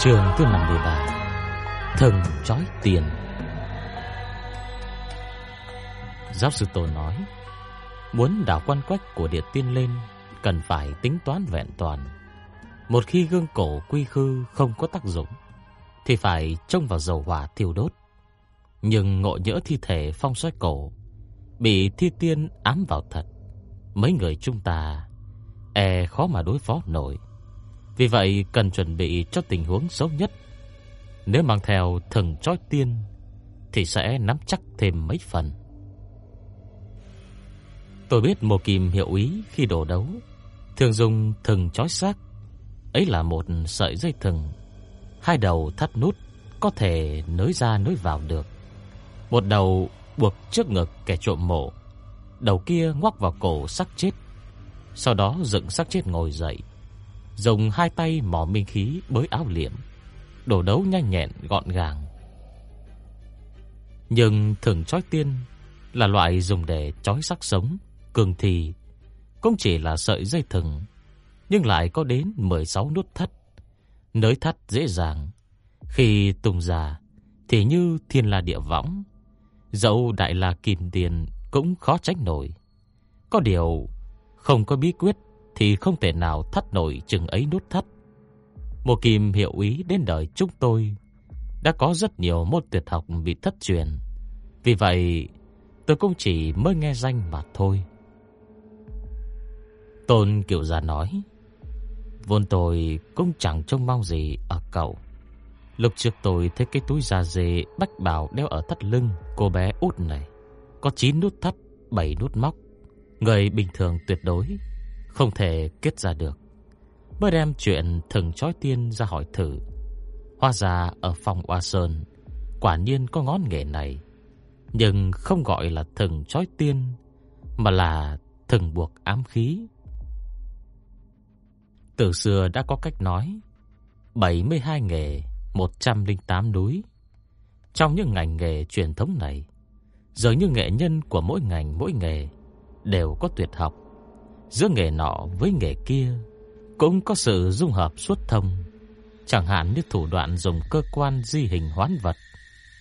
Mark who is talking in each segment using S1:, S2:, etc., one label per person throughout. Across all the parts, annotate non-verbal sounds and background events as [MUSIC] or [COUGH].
S1: Trường thứ 53 Thần trói tiền. Giáo sư Tổ nói, Muốn đảo quan quách của địa tiên lên, Cần phải tính toán vẹn toàn. Một khi gương cổ quy khư không có tác dụng, Thì phải trông vào dầu hỏa thiêu đốt. Nhưng ngộ nhỡ thi thể phong xoay cổ, Bị thi tiên ám vào thật, Mấy người chúng ta E khó mà đối phó nổi vì vậy cần chuẩn bị cho tình huống xấu nhất. Nếu mang theo thần chói tiên thì sẽ nắm chắc thêm mấy phần. Tôi biết Mộ Kim hiệu ý khi đổ đấu thường dùng thần chói xác. Ấy là một sợi dây thừng, hai đầu thắt nút có thể nối ra nối vào được. Một đầu buộc trước ngực kẻ trộm mộ, đầu kia ngoắc vào cổ xác chết. Sau đó dựng xác chết ngồi dậy, dùng hai tay mò minh khí bới áo liệm, đổ đấu nhanh nhẹn gọn gàng. Nhưng thừng chói tiên là loại dùng để chói sắc sống, cường thì cũng chỉ là sợi dây thừng, nhưng lại có đến 16 nút thắt. Nới thắt dễ dàng, khi tung ra thì như thiên la địa võng, dẫu đại la kim tiền cũng khó tránh nổi. Có điều không có bí quyết thì không thể nào thắt nổi chừng ấy nút thắt. Mùa kim hiệu ý đến đời chúng tôi đã có rất nhiều môn tuyệt học bị thất truyền. Vì vậy, tôi cũng chỉ mới nghe danh mà thôi. Tôn Kiều Gia nói, Vốn tôi cũng chẳng trông mong gì ở cậu. Lúc trước tôi thấy cái túi da dê bách bảo đeo ở thắt lưng cô bé út này. Có 9 nút thắt, 7 nút móc. Người bình thường tuyệt đối không thể kết ra được. Mới đem chuyện thừng chói tiên ra hỏi thử. Hoa ra ở phòng Hoa Sơn, quả nhiên có ngón nghề này. Nhưng không gọi là thừng chói tiên, mà là thừng buộc ám khí. Từ xưa đã có cách nói, 72 nghề, 108 núi. Trong những ngành nghề truyền thống này, dường như nghệ nhân của mỗi ngành mỗi nghề đều có tuyệt học giữa nghề nọ với nghề kia cũng có sự dung hợp xuất thông. Chẳng hạn như thủ đoạn dùng cơ quan di hình hoán vật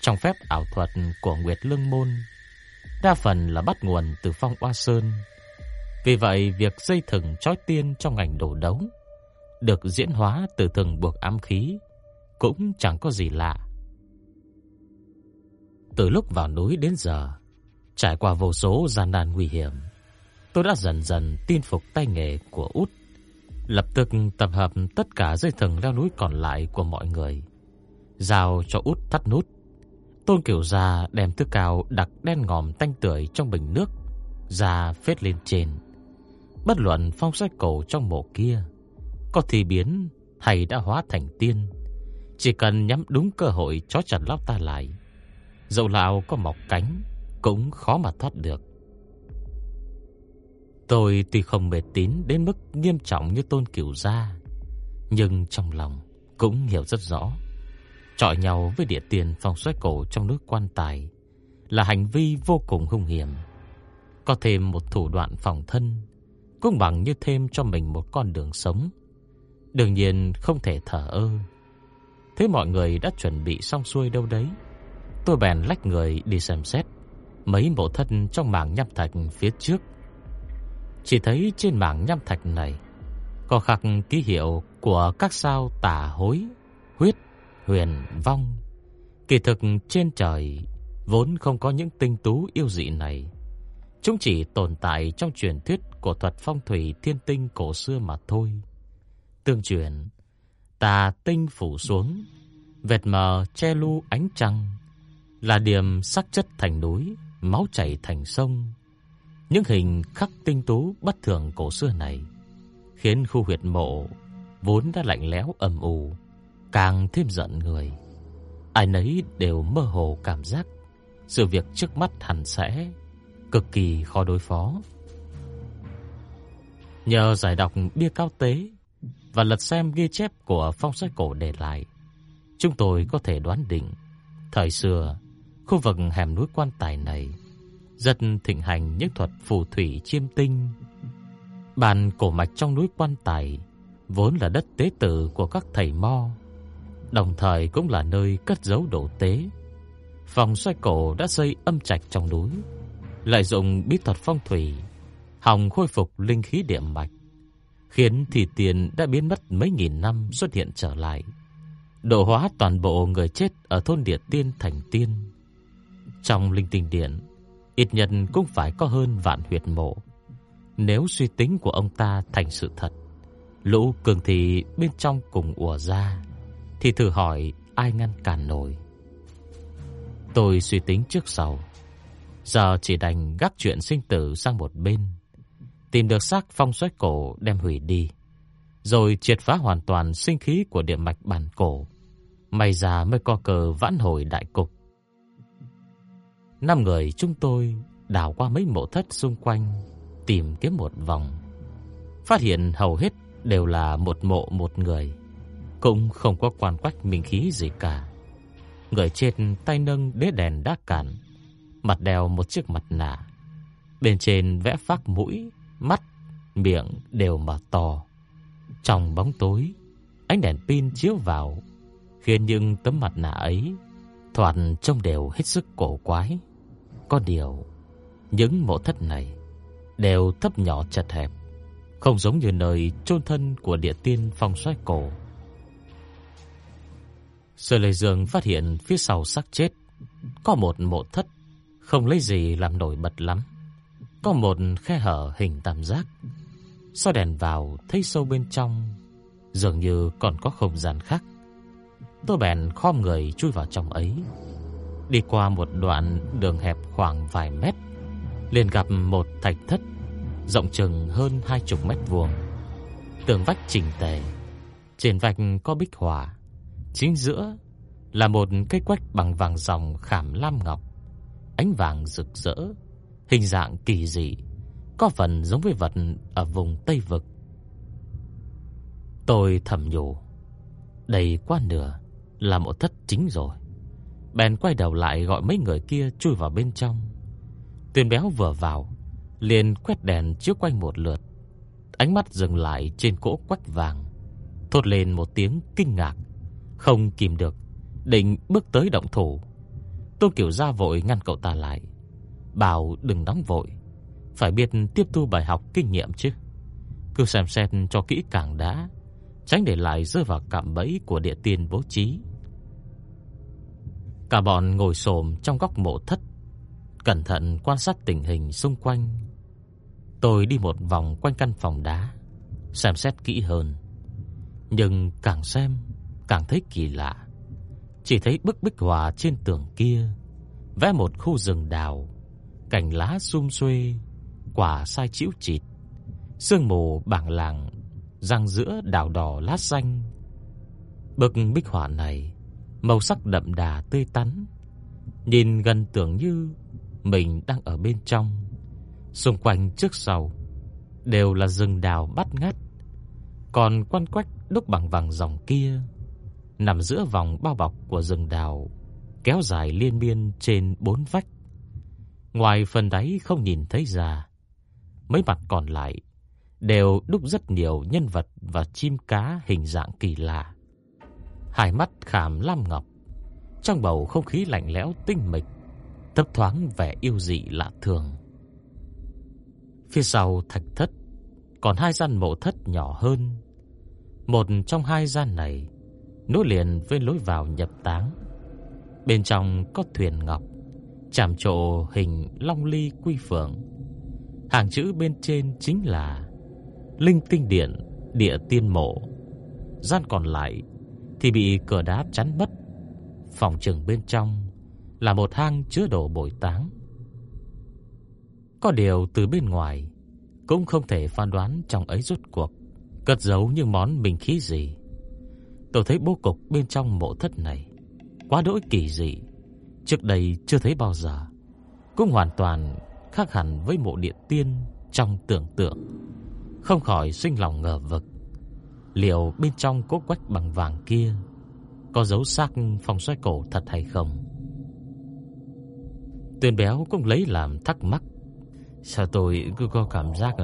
S1: trong phép ảo thuật của Nguyệt Lương Môn, đa phần là bắt nguồn từ phong oa sơn. Vì vậy, việc dây thừng chói tiên trong ngành đổ đấu được diễn hóa từ thừng buộc ám khí cũng chẳng có gì lạ. Từ lúc vào núi đến giờ, trải qua vô số gian nan nguy hiểm, tôi đã dần dần tin phục tay nghề của út. Lập tức tập hợp tất cả dây thừng leo núi còn lại của mọi người. Giao cho út thắt nút. Tôn Kiểu Gia đem thức cao đặc đen ngòm tanh tưởi trong bình nước, ra phết lên trên. Bất luận phong sách cổ trong mộ kia, có thì biến hay đã hóa thành tiên. Chỉ cần nhắm đúng cơ hội chó chặt lóc ta lại. Dẫu lão có mọc cánh, cũng khó mà thoát được. Tôi tuy không mệt tín đến mức nghiêm trọng như tôn cửu gia, nhưng trong lòng cũng hiểu rất rõ. Chọi nhau với địa tiền phong xoay cổ trong nước quan tài là hành vi vô cùng hung hiểm. Có thêm một thủ đoạn phòng thân, cũng bằng như thêm cho mình một con đường sống. Đương nhiên không thể thở ơ. Thế mọi người đã chuẩn bị xong xuôi đâu đấy. Tôi bèn lách người đi xem xét mấy bộ thân trong mảng nhâm thạch phía trước chỉ thấy trên mảng nhâm thạch này có khắc ký hiệu của các sao tả hối, huyết, huyền, vong. Kỳ thực trên trời vốn không có những tinh tú yêu dị này. Chúng chỉ tồn tại trong truyền thuyết của thuật phong thủy thiên tinh cổ xưa mà thôi. Tương truyền, tà tinh phủ xuống, vệt mờ che lu ánh trăng, là điểm sắc chất thành núi, máu chảy thành sông, những hình khắc tinh tú bất thường cổ xưa này khiến khu huyệt mộ vốn đã lạnh lẽo âm u càng thêm giận người. Ai nấy đều mơ hồ cảm giác sự việc trước mắt hẳn sẽ cực kỳ khó đối phó. Nhờ giải đọc bia cao tế và lật xem ghi chép của phong sách cổ để lại, chúng tôi có thể đoán định thời xưa khu vực hẻm núi quan tài này rất thịnh hành những thuật phù thủy chiêm tinh. Bàn cổ mạch trong núi quan tài vốn là đất tế tự của các thầy mo, đồng thời cũng là nơi cất giấu đồ tế. Phòng xoay cổ đã xây âm trạch trong núi, lại dùng bí thuật phong thủy, hòng khôi phục linh khí địa mạch, khiến thì tiền đã biến mất mấy nghìn năm xuất hiện trở lại, độ hóa toàn bộ người chết ở thôn Địa Tiên thành tiên. Trong linh tinh điện, ít nhất cũng phải có hơn vạn huyệt mộ. Nếu suy tính của ông ta thành sự thật, lũ cường thì bên trong cùng ùa ra, thì thử hỏi ai ngăn cản nổi. Tôi suy tính trước sau, giờ chỉ đành gác chuyện sinh tử sang một bên, tìm được xác phong xoáy cổ đem hủy đi, rồi triệt phá hoàn toàn sinh khí của địa mạch bản cổ. May ra mới có cờ vãn hồi đại cục. Năm người chúng tôi đào qua mấy mộ thất xung quanh, tìm kiếm một vòng. Phát hiện hầu hết đều là một mộ một người, cũng không có quan quách minh khí gì cả. Người trên tay nâng đế đèn đá cản, mặt đeo một chiếc mặt nạ. Bên trên vẽ phác mũi, mắt, miệng đều mà to. Trong bóng tối, ánh đèn pin chiếu vào, khiến những tấm mặt nạ ấy thoạt trông đều hết sức cổ quái. Có điều, những mộ thất này đều thấp nhỏ chật hẹp, không giống như nơi chôn thân của địa tiên phong xoáy cổ. Sở Lệ Dương phát hiện phía sau xác chết có một mộ thất không lấy gì làm nổi bật lắm. Có một khe hở hình tam giác. soi đèn vào thấy sâu bên trong dường như còn có không gian khác. Tôi bèn khom người chui vào trong ấy. Đi qua một đoạn đường hẹp khoảng vài mét, liền gặp một thạch thất rộng chừng hơn hai chục mét vuông. Tường vách chỉnh tề, trên vách có bích họa, chính giữa là một cây quách bằng vàng dòng khảm lam ngọc, ánh vàng rực rỡ, hình dạng kỳ dị, có phần giống với vật ở vùng Tây vực. Tôi thầm nhủ, đầy quá nửa là một thất chính rồi. Bèn quay đầu lại gọi mấy người kia chui vào bên trong. Tuyền béo vừa vào, liền quét đèn chiếu quanh một lượt. Ánh mắt dừng lại trên cỗ quách vàng, thốt lên một tiếng kinh ngạc, không kìm được, định bước tới động thủ. Tôn kiểu Gia vội ngăn cậu ta lại, bảo đừng nóng vội, phải biết tiếp thu bài học kinh nghiệm chứ. Cứ xem xét cho kỹ càng đã, tránh để lại rơi vào cạm bẫy của địa tiên bố trí. Cả bọn ngồi xổm trong góc mộ thất, cẩn thận quan sát tình hình xung quanh. Tôi đi một vòng quanh căn phòng đá, xem xét kỹ hơn. Nhưng càng xem, càng thấy kỳ lạ. Chỉ thấy bức bích họa trên tường kia vẽ một khu rừng đào, cành lá sum xuê, quả sai chiếu chịt, sương mù bảng làng răng giữa đào đỏ lá xanh. Bức bích họa này màu sắc đậm đà tươi tắn, nhìn gần tưởng như mình đang ở bên trong. Xung quanh trước sau đều là rừng đào bát ngát, còn quan quách đúc bằng vàng dòng kia nằm giữa vòng bao bọc của rừng đào kéo dài liên miên trên bốn vách. Ngoài phần đáy không nhìn thấy ra, mấy mặt còn lại đều đúc rất nhiều nhân vật và chim cá hình dạng kỳ lạ hai mắt khảm lam ngọc. Trong bầu không khí lạnh lẽo tinh mịch, thấp thoáng vẻ yêu dị lạ thường. Phía sau thạch thất còn hai gian mộ thất nhỏ hơn. Một trong hai gian này nối liền với lối vào nhập táng. Bên trong có thuyền ngọc, chạm trộ hình long ly quy phượng. Hàng chữ bên trên chính là Linh Tinh Điện, Địa Tiên Mộ. Gian còn lại thì bị cửa đá chắn mất. Phòng trường bên trong là một hang chứa đồ bồi táng. Có điều từ bên ngoài cũng không thể phán đoán trong ấy rốt cuộc cất giấu những món bình khí gì. Tôi thấy bố cục bên trong mộ thất này quá đỗi kỳ dị, trước đây chưa thấy bao giờ, cũng hoàn toàn khác hẳn với mộ địa tiên trong tưởng tượng, không khỏi sinh lòng ngờ vực. Liệu bên trong cốt quách bằng vàng kia có dấu xác phòng xoay cổ thật hay không? Tuyền béo cũng lấy làm thắc mắc. Sao tôi cứ có cảm giác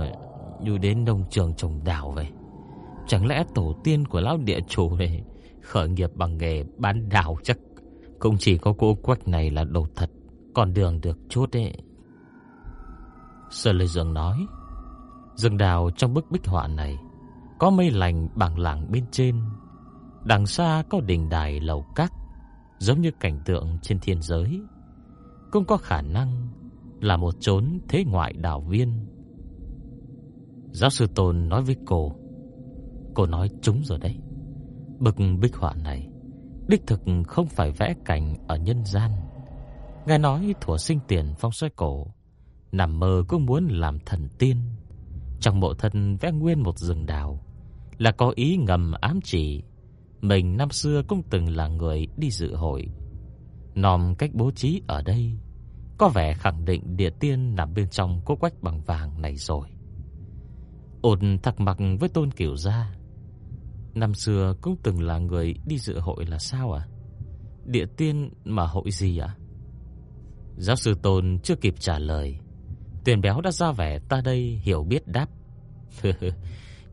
S1: như đến nông trường trồng đào vậy? Chẳng lẽ tổ tiên của lão địa chủ này khởi nghiệp bằng nghề bán đào chắc cũng chỉ có cô quách này là đồ thật, còn đường được chút đấy. Sơ Lê Dương nói, rừng đào trong bức bích họa này có mây lành bằng làng bên trên, đằng xa có đỉnh đài lầu các, giống như cảnh tượng trên thiên giới. Cũng có khả năng là một chốn thế ngoại đảo viên. Giáo sư Tôn nói với cô, cô nói trúng rồi đấy. Bức bích họa này đích thực không phải vẽ cảnh ở nhân gian. Nghe nói thủa sinh tiền phong xoay cổ, nằm mơ cũng muốn làm thần tiên. Trong mộ thân vẽ nguyên một rừng đào, là có ý ngầm ám chỉ. Mình năm xưa cũng từng là người đi dự hội. Nòm cách bố trí ở đây, có vẻ khẳng định địa tiên nằm bên trong cố quách bằng vàng này rồi. Ôn thắc mắc với tôn kiểu gia Năm xưa cũng từng là người đi dự hội là sao à? Địa tiên mà hội gì à? Giáo sư Tôn chưa kịp trả lời. Tuyền béo đã ra vẻ ta đây hiểu biết đáp. [LAUGHS]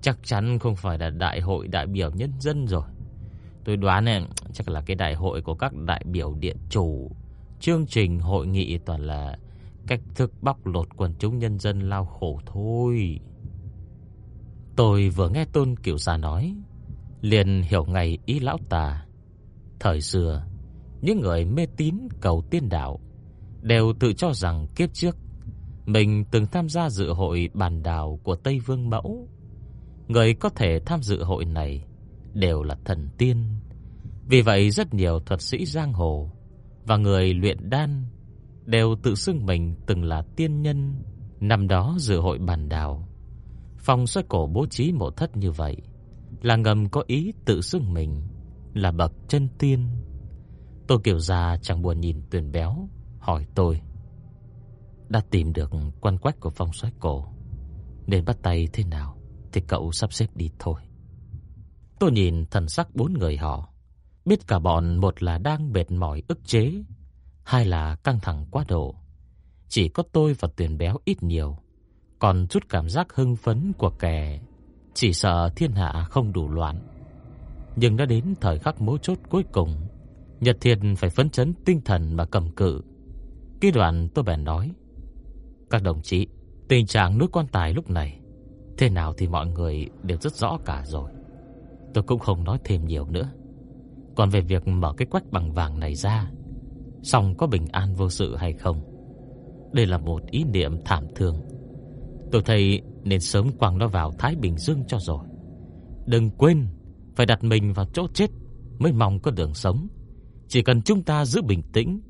S1: chắc chắn không phải là đại hội đại biểu nhân dân rồi. Tôi đoán này, chắc là cái đại hội của các đại biểu điện chủ. Chương trình hội nghị toàn là cách thức bóc lột quần chúng nhân dân lao khổ thôi. Tôi vừa nghe Tôn Kiểu Sa nói, liền hiểu ngay ý lão tà. Thời xưa, những người mê tín cầu tiên đạo đều tự cho rằng kiếp trước mình từng tham gia dự hội bàn đào của Tây Vương Mẫu. Người có thể tham dự hội này đều là thần tiên. Vì vậy rất nhiều thuật sĩ giang hồ và người luyện đan đều tự xưng mình từng là tiên nhân năm đó dự hội bàn đào. Phòng xoay cổ bố trí mộ thất như vậy là ngầm có ý tự xưng mình là bậc chân tiên. Tô Kiều Gia chẳng buồn nhìn tuyển béo, hỏi tôi. Đã tìm được quan quách của phong soái cổ, nên bắt tay thế nào thì cậu sắp xếp đi thôi. Tôi nhìn thần sắc bốn người họ, biết cả bọn một là đang mệt mỏi ức chế, hai là căng thẳng quá độ. Chỉ có tôi và tuyển béo ít nhiều, còn chút cảm giác hưng phấn của kẻ chỉ sợ thiên hạ không đủ loạn. Nhưng đã đến thời khắc mấu chốt cuối cùng, Nhật Thiệt phải phấn chấn tinh thần mà cầm cự. Cái đoạn tôi bèn nói, các đồng chí, tình trạng núi quan tài lúc này, thế nào thì mọi người đều rất rõ cả rồi. Tôi cũng không nói thêm nhiều nữa. Còn về việc mở cái quách bằng vàng này ra, xong có bình an vô sự hay không? Đây là một ý niệm thảm thương. Tôi thấy nên sớm quăng nó vào Thái Bình Dương cho rồi. Đừng quên phải đặt mình vào chỗ chết mới mong có đường sống. Chỉ cần chúng ta giữ bình tĩnh,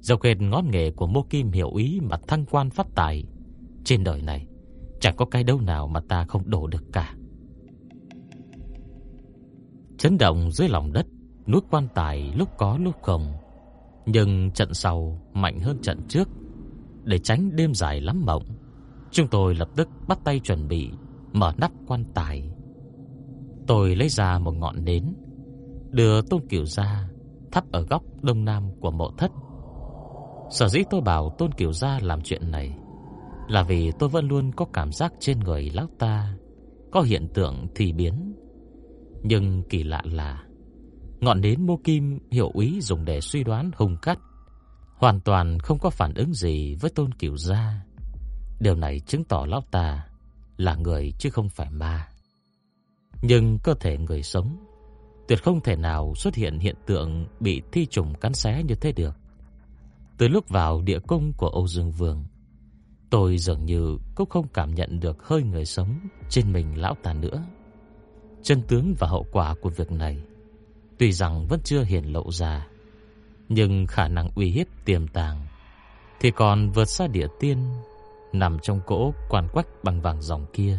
S1: dọc khen ngón nghề của Mô Kim hiểu ý mà thăng quan phát tài, trên đời này chẳng có cái đâu nào mà ta không đổ được cả. Chấn động dưới lòng đất, núi quan tài lúc có lúc không, nhưng trận sau mạnh hơn trận trước, để tránh đêm dài lắm mộng. Chúng tôi lập tức bắt tay chuẩn bị mở nắp quan tài. Tôi lấy ra một ngọn nến, đưa Tôn kiểu ra thắp ở góc đông nam của mộ thất. Sở dĩ tôi bảo Tôn Kiều gia làm chuyện này là vì tôi vẫn luôn có cảm giác trên người lão ta có hiện tượng thì biến. Nhưng kỳ lạ là, ngọn nến mô kim hiệu úy dùng để suy đoán hung cắt, hoàn toàn không có phản ứng gì với Tôn Kiều gia. Điều này chứng tỏ lão ta là người chứ không phải ma. Nhưng cơ thể người sống, tuyệt không thể nào xuất hiện hiện tượng bị thi trùng cắn xé như thế được. Từ lúc vào địa cung của Âu Dương Vương, tôi dường như cũng không cảm nhận được hơi người sống trên mình lão ta nữa. Chân tướng và hậu quả của việc này tuy rằng vẫn chưa hiển lộ ra, nhưng khả năng uy hiếp tiềm tàng thì còn vượt xa địa tiên nằm trong cỗ quan quách bằng vàng dòng kia,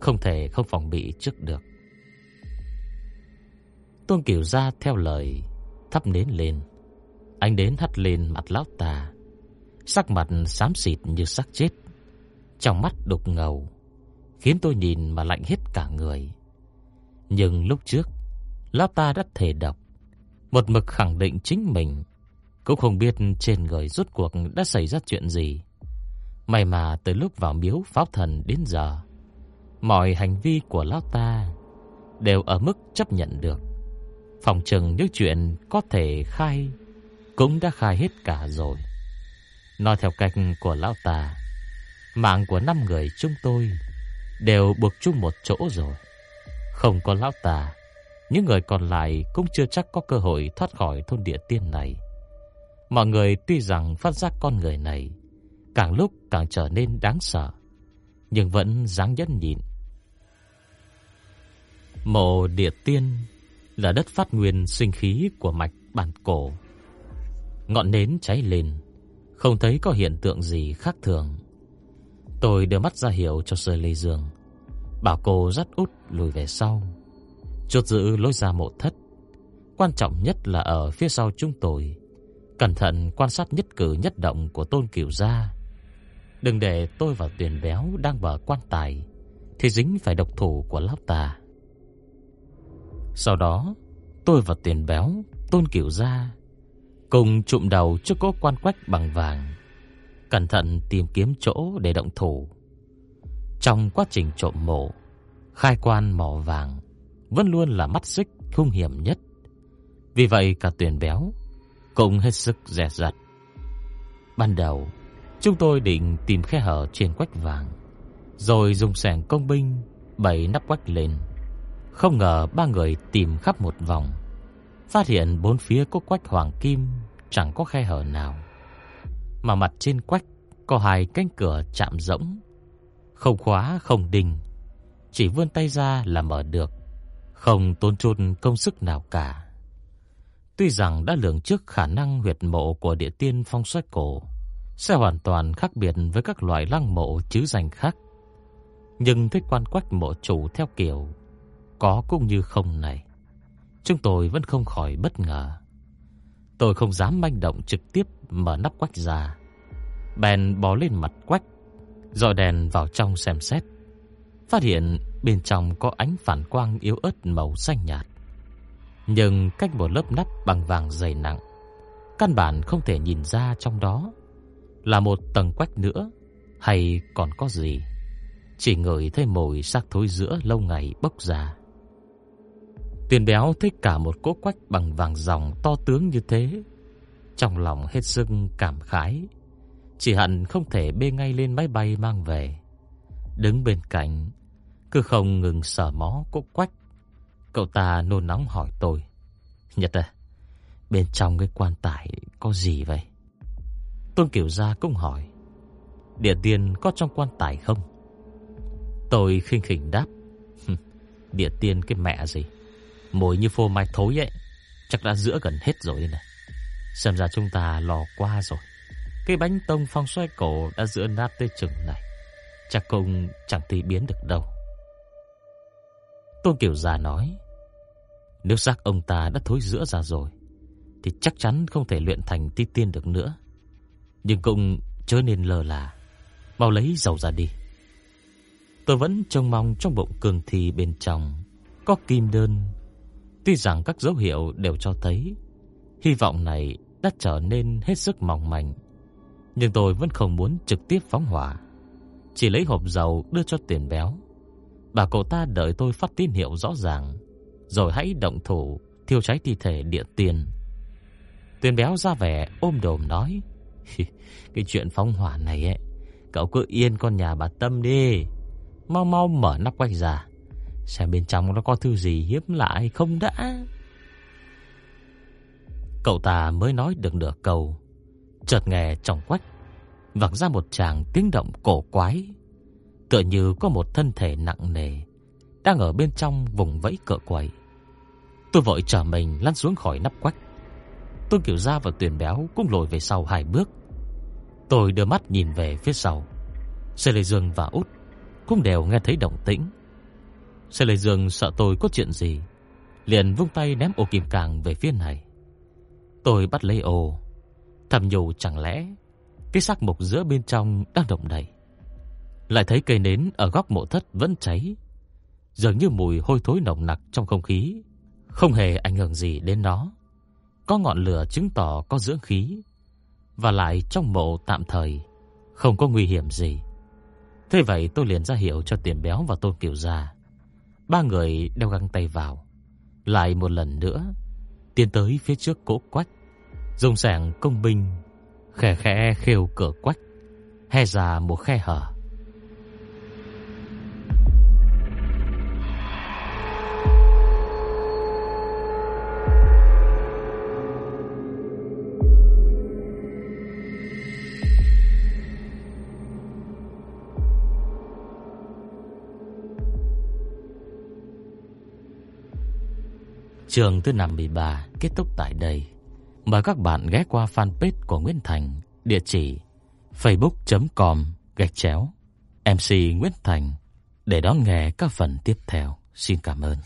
S1: không thể không phòng bị trước được. Tôn Kiều ra theo lời Thắp nến lên anh đến hắt lên mặt lão ta Sắc mặt xám xịt như xác chết. Trong mắt đục ngầu, Khiến tôi nhìn mà lạnh hết cả người. Nhưng lúc trước, Lão ta đã thể độc. Một mực khẳng định chính mình. Cũng không biết trên người rốt cuộc đã xảy ra chuyện gì. May mà từ lúc vào miếu pháp thần đến giờ, Mọi hành vi của lão ta Đều ở mức chấp nhận được. Phòng trừng những chuyện có thể khai cũng đã khai hết cả rồi. Nói theo cách của lão ta, Mạng của năm người chúng tôi Đều buộc chung một chỗ rồi. Không có lão ta, Những người còn lại cũng chưa chắc có cơ hội thoát khỏi thôn địa tiên này. Mọi người tuy rằng phát giác con người này, Càng lúc càng trở nên đáng sợ, Nhưng vẫn dáng nhẫn nhịn. Mộ địa tiên là đất phát nguyên sinh khí của mạch bản cổ. Ngọn nến cháy lên, không thấy có hiện tượng gì khác thường. Tôi đưa mắt ra hiệu cho Sơ Lê Dương, bảo cô dắt út lùi về sau, chốt giữ lối ra mộ thất. Quan trọng nhất là ở phía sau chúng tôi, cẩn thận quan sát nhất cử nhất động của Tôn kiểu gia. Đừng để tôi vào tuyển béo đang bờ quan tài thì dính phải độc thủ của lão ta. Sau đó, tôi và tiền béo, tôn kiểu gia cùng trụm đầu trước cố quan quách bằng vàng, cẩn thận tìm kiếm chỗ để động thủ. Trong quá trình trộm mộ, khai quan mỏ vàng vẫn luôn là mắt xích hung hiểm nhất. Vì vậy cả tuyển béo cũng hết sức dè dặt. Ban đầu, chúng tôi định tìm khe hở trên quách vàng, rồi dùng sẻng công binh bày nắp quách lên. Không ngờ ba người tìm khắp một vòng, phát hiện bốn phía có quách hoàng kim chẳng có khe hở nào. Mà mặt trên quách có hai cánh cửa chạm rỗng, không khóa không đinh, chỉ vươn tay ra là mở được, không tốn chút công sức nào cả. Tuy rằng đã lường trước khả năng huyệt mộ của địa tiên phong xoay cổ sẽ hoàn toàn khác biệt với các loại lăng mộ chứ danh khác, nhưng thích quan quách mộ chủ theo kiểu có cũng như không này. Chúng tôi vẫn không khỏi bất ngờ. Tôi không dám manh động trực tiếp mở nắp quách ra. Bèn bò lên mặt quách, dọi đèn vào trong xem xét. Phát hiện bên trong có ánh phản quang yếu ớt màu xanh nhạt. Nhưng cách một lớp nắp bằng vàng dày nặng, căn bản không thể nhìn ra trong đó là một tầng quách nữa hay còn có gì. Chỉ ngửi thấy mùi xác thối giữa lâu ngày bốc ra. Tiền béo thích cả một cỗ quách bằng vàng ròng to tướng như thế. Trong lòng hết sức cảm khái. Chỉ hận không thể bê ngay lên máy bay mang về. Đứng bên cạnh, cứ không ngừng sờ mó cỗ quách. Cậu ta nôn nóng hỏi tôi. Nhật à, bên trong cái quan tài có gì vậy? Tôn Kiểu Gia cũng hỏi. Địa tiên có trong quan tài không? Tôi khinh khỉnh đáp. Địa tiên cái mẹ gì? Mùi như phô mai thối ấy, Chắc đã giữa gần hết rồi này. Xem ra chúng ta lò qua rồi. Cái bánh tông phong xoay cổ Đã giữa nát tới chừng này. Chắc cũng chẳng thể biến được đâu. Tôn Kiểu Già nói, Nếu xác ông ta đã thối giữa ra rồi, Thì chắc chắn không thể luyện thành ti tiên được nữa. Nhưng cũng chớ nên lờ là, Mau lấy dầu ra đi. Tôi vẫn trông mong trong bụng cường thi bên trong Có kim đơn Tuy rằng các dấu hiệu đều cho thấy hy vọng này đã trở nên hết sức mỏng manh, nhưng tôi vẫn không muốn trực tiếp phóng hỏa, chỉ lấy hộp dầu đưa cho Tiền Béo. Bà cậu ta đợi tôi phát tín hiệu rõ ràng, rồi hãy động thủ thiêu cháy thi thể địa tiền. Tiền Béo ra vẻ ôm đồm nói: "Cái chuyện phóng hỏa này ấy, cậu cứ yên con nhà bà Tâm đi, mau mau mở nắp quách ra." Xem bên trong nó có thứ gì hiếm lạ hay không đã. Cậu ta mới nói được nửa câu. Chợt nghe trong quách, Vẳng ra một tràng tiếng động cổ quái. Tựa như có một thân thể nặng nề, Đang ở bên trong vùng vẫy cỡ quầy Tôi vội trở mình lăn xuống khỏi nắp quách. Tôn Kiểu Gia và Tuyền Béo cũng lùi về sau hai bước. Tôi đưa mắt nhìn về phía sau. Sê Lê Dương và Út Cũng đều nghe thấy động tĩnh. Xe Lê Dương sợ tôi có chuyện gì liền vung tay ném ô kim càng về phía này. Tôi bắt lấy ô, thầm nhủ chẳng lẽ cái xác mục giữa bên trong đang động đậy. Lại thấy cây nến ở góc mộ thất vẫn cháy, dường như mùi hôi thối nồng nặc trong không khí, không hề ảnh hưởng gì đến nó. Có ngọn lửa chứng tỏ có dưỡng khí, và lại trong mộ tạm thời không có nguy hiểm gì. Thế vậy tôi liền ra hiệu cho Tiền Béo và Tôn Kiều già Ba người đeo găng tay vào, lại một lần nữa tiến tới phía trước cỗ quách, dùng sảng công binh khẽ khẽ khêu cửa quách, hé ra một khe hở. Trường thứ 53 kết thúc tại đây. Mời các bạn ghé qua fanpage của Nguyễn Thành, địa chỉ facebook.com gạch chéo MC Nguyễn Thành để đón nghe các phần tiếp theo. Xin cảm ơn.